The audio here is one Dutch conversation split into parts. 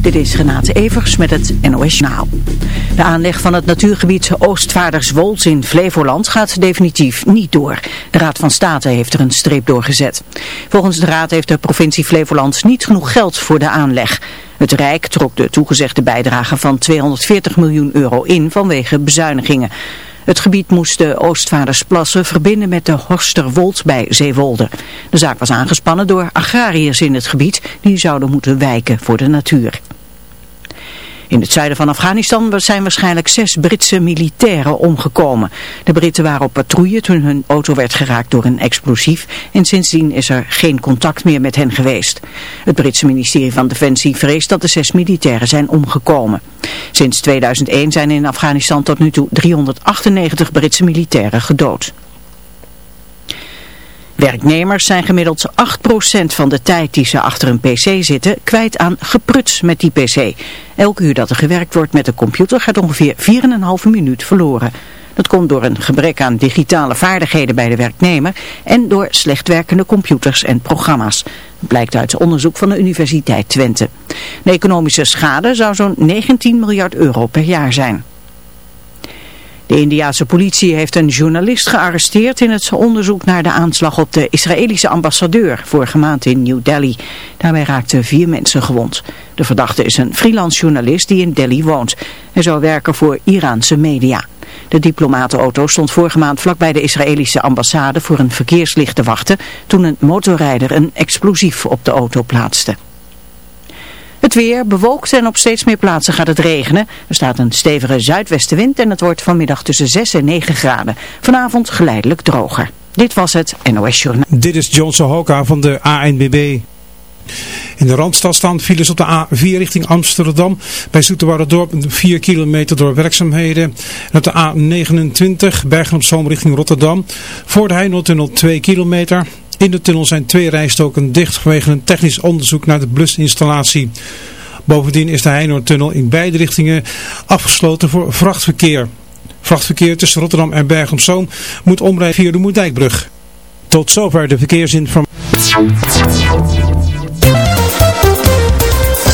Dit is Renate Evers met het NOS Journaal. De aanleg van het natuurgebied Oostvaarderswold in Flevoland gaat definitief niet door. De Raad van State heeft er een streep door gezet. Volgens de Raad heeft de provincie Flevoland niet genoeg geld voor de aanleg. Het Rijk trok de toegezegde bijdrage van 240 miljoen euro in vanwege bezuinigingen. Het gebied moest de Oostvaardersplassen verbinden met de Horsterwold bij Zeewolde. De zaak was aangespannen door agrariërs in het gebied die zouden moeten wijken voor de natuur. In het zuiden van Afghanistan zijn waarschijnlijk zes Britse militairen omgekomen. De Britten waren op patrouille toen hun auto werd geraakt door een explosief en sindsdien is er geen contact meer met hen geweest. Het Britse ministerie van Defensie vreest dat de zes militairen zijn omgekomen. Sinds 2001 zijn in Afghanistan tot nu toe 398 Britse militairen gedood. Werknemers zijn gemiddeld 8% van de tijd die ze achter een pc zitten kwijt aan gepruts met die pc. Elk uur dat er gewerkt wordt met een computer gaat ongeveer 4,5 minuut verloren. Dat komt door een gebrek aan digitale vaardigheden bij de werknemer en door slecht werkende computers en programma's. Dat blijkt uit onderzoek van de Universiteit Twente. De economische schade zou zo'n 19 miljard euro per jaar zijn. De Indiaanse politie heeft een journalist gearresteerd in het onderzoek naar de aanslag op de Israëlische ambassadeur vorige maand in New Delhi. Daarbij raakten vier mensen gewond. De verdachte is een freelance journalist die in Delhi woont. Hij zou werken voor Iraanse media. De diplomatenauto stond vorige maand vlakbij de Israëlische ambassade voor een verkeerslicht te wachten toen een motorrijder een explosief op de auto plaatste. Het weer bewolkt en op steeds meer plaatsen gaat het regenen. Er staat een stevige zuidwestenwind en het wordt vanmiddag tussen 6 en 9 graden. Vanavond geleidelijk droger. Dit was het NOS Journaal. Dit is John Sohoka van de ANBB. In de Randstad staan files op de A4 richting Amsterdam. Bij Dorp 4 kilometer door werkzaamheden. En op de A29 Bergen op Zoom richting Rotterdam. Voor de Heinotunnel 2 kilometer. In de tunnel zijn twee rijstoken dicht vanwege een technisch onderzoek naar de blusinstallatie. Bovendien is de Heinoortunnel in beide richtingen afgesloten voor vrachtverkeer. Vrachtverkeer tussen Rotterdam en Bergen op Zoom moet omrijden via de Moerdijkbrug. Tot zover de verkeersinformatie.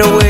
get away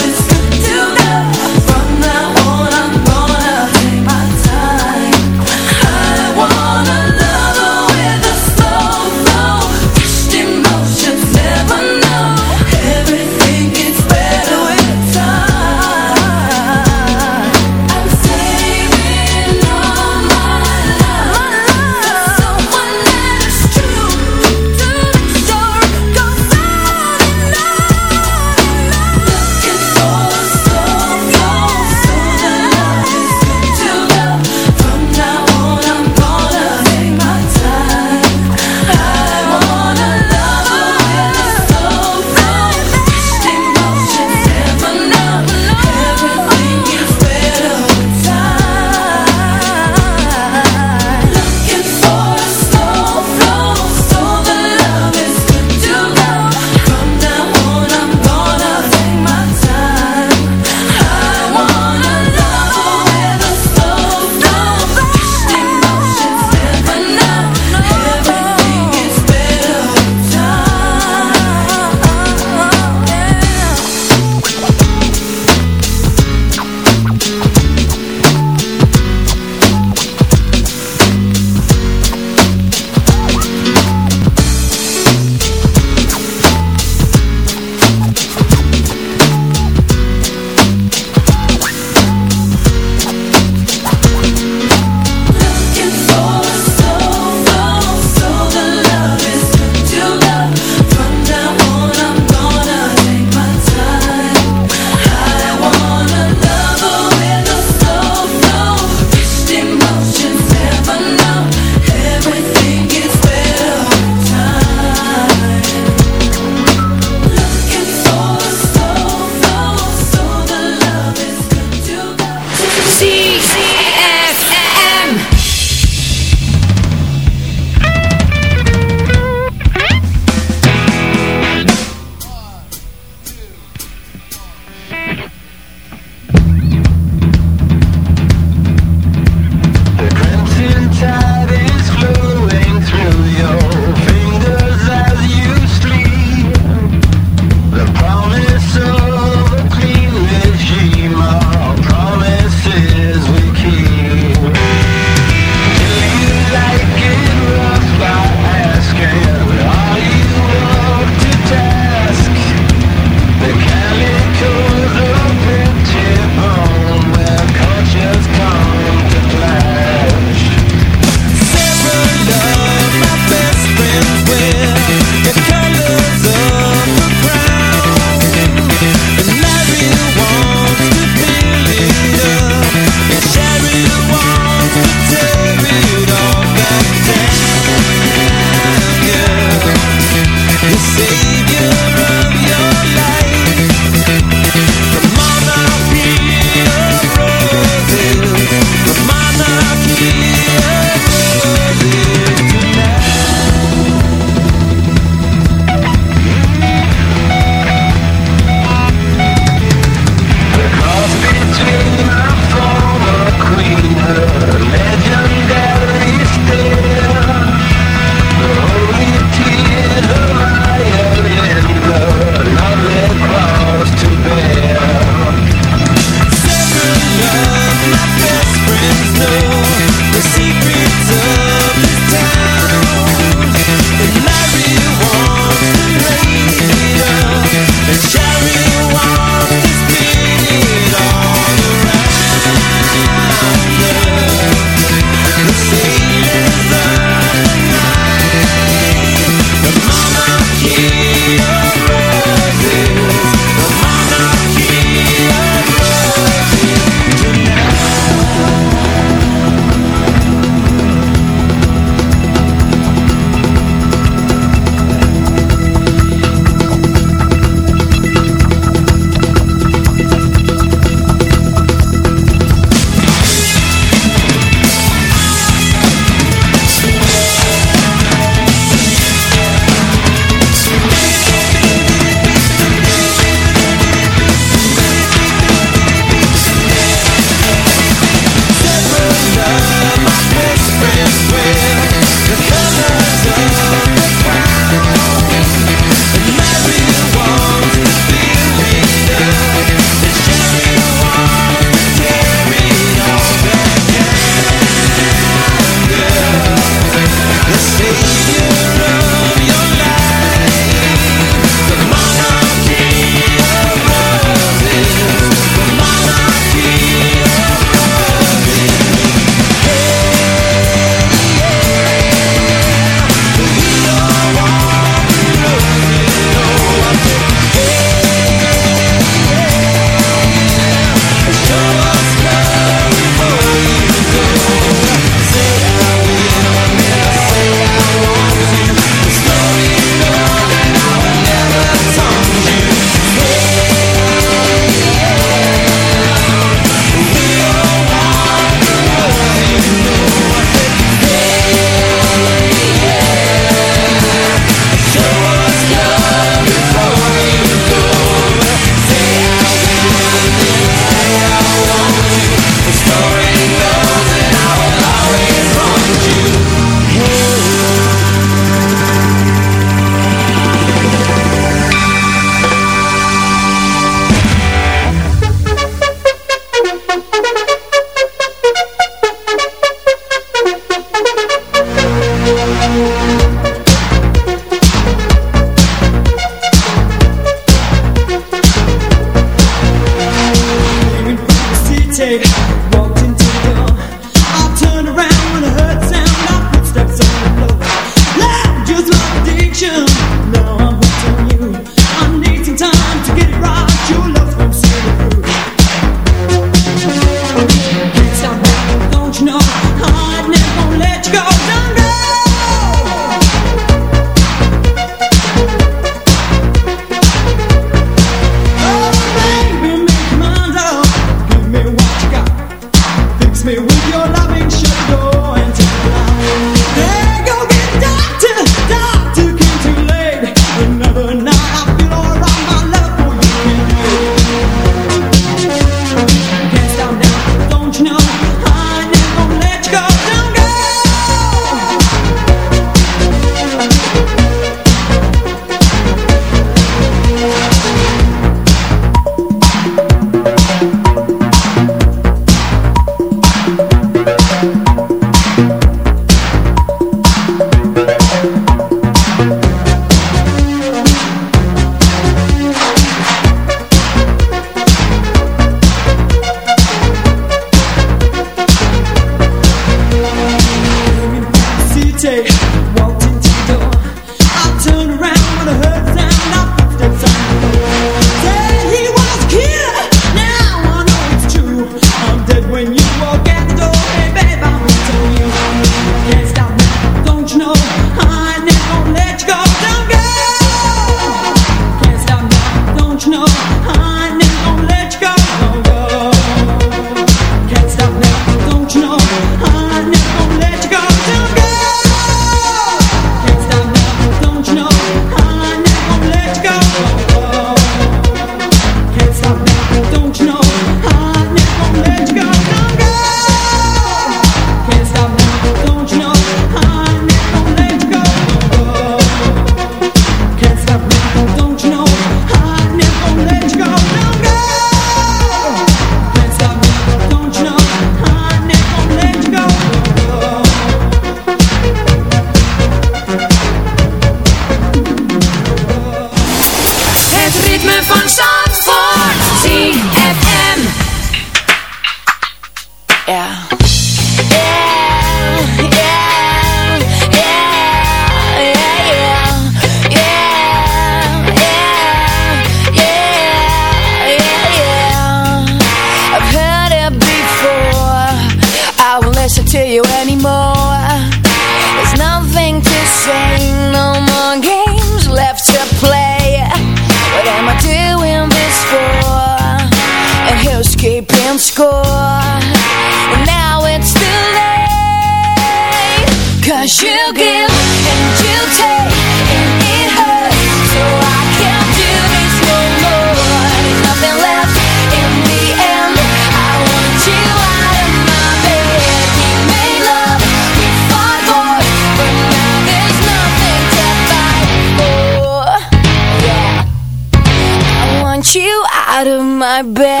My bed.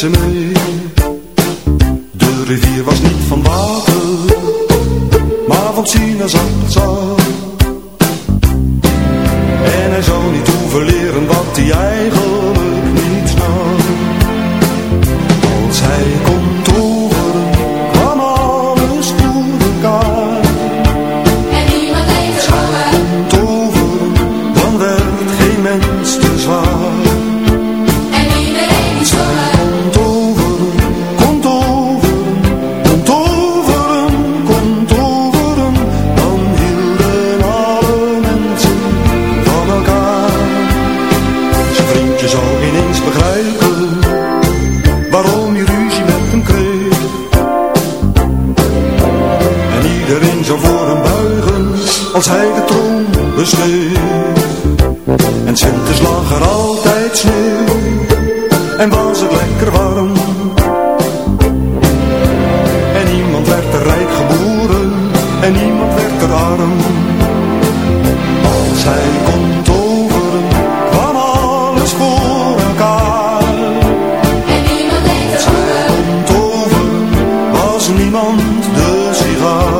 Ze mee. Niemand de sigaar.